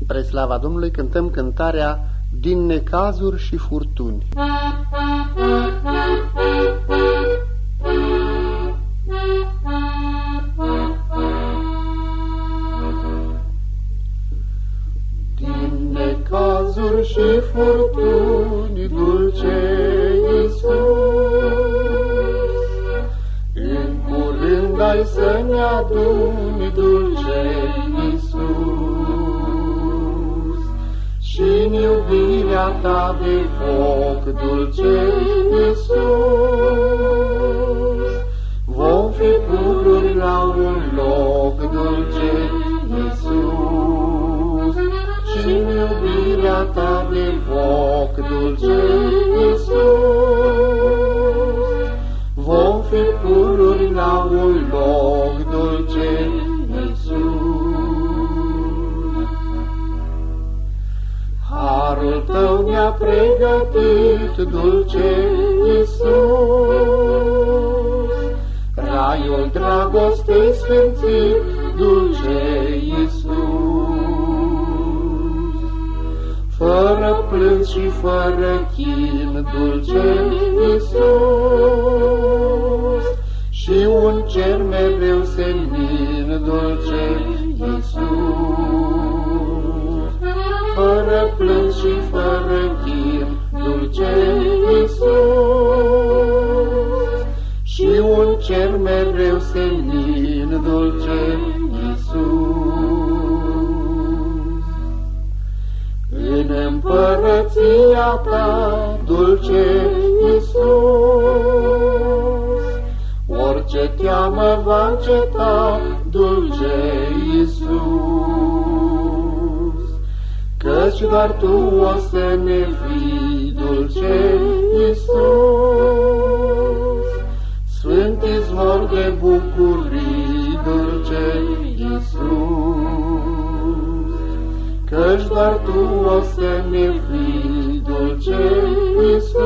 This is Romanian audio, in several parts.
Spre slava Domnului cântăm cântarea Din necazuri și furtuni. Din necazuri și furtuni, dulce Iisus, în curând ai să ne aduni, dulce Iisus iubirea ta de foc, dulce Iisus. Vom fi pururi la un loc, dulce Iisus. și în iubirea ta de foc, dulce Harul tău ne-a pregătit, dulce Iisus, Raiul dragostei sfințit, dulce Iisus. Fără plâns și fără chin, dulce Iisus, Și un cer mereu senin, Și un cer mereu senin, dulce Iisus. În împărăția ta, dulce Iisus, orice teamă va înceta, dulce Iisus. Căci doar Tu o să ne fii, doar Tu o să ne fii, dulce Iisus.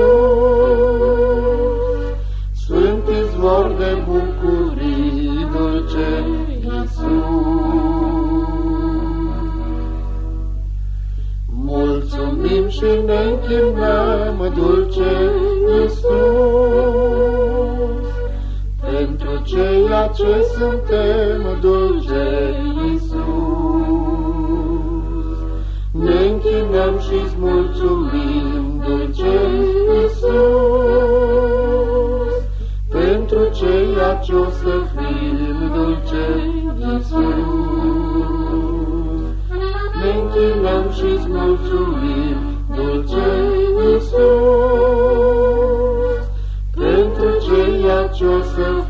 Sfânt izvor de bucurii, dulce Iisus. mulțumim și ne închinăm, dulce Iisus, pentru ceea ce suntem, dulce Iisus. Ne închinăm și-ți mulțumim, dulce Iisus, pentru ceea ce o să fim, dulce Iisus. Ne închinăm și-ți mulțumim, dulce Iisus, pentru ceea ce o să fim, dulce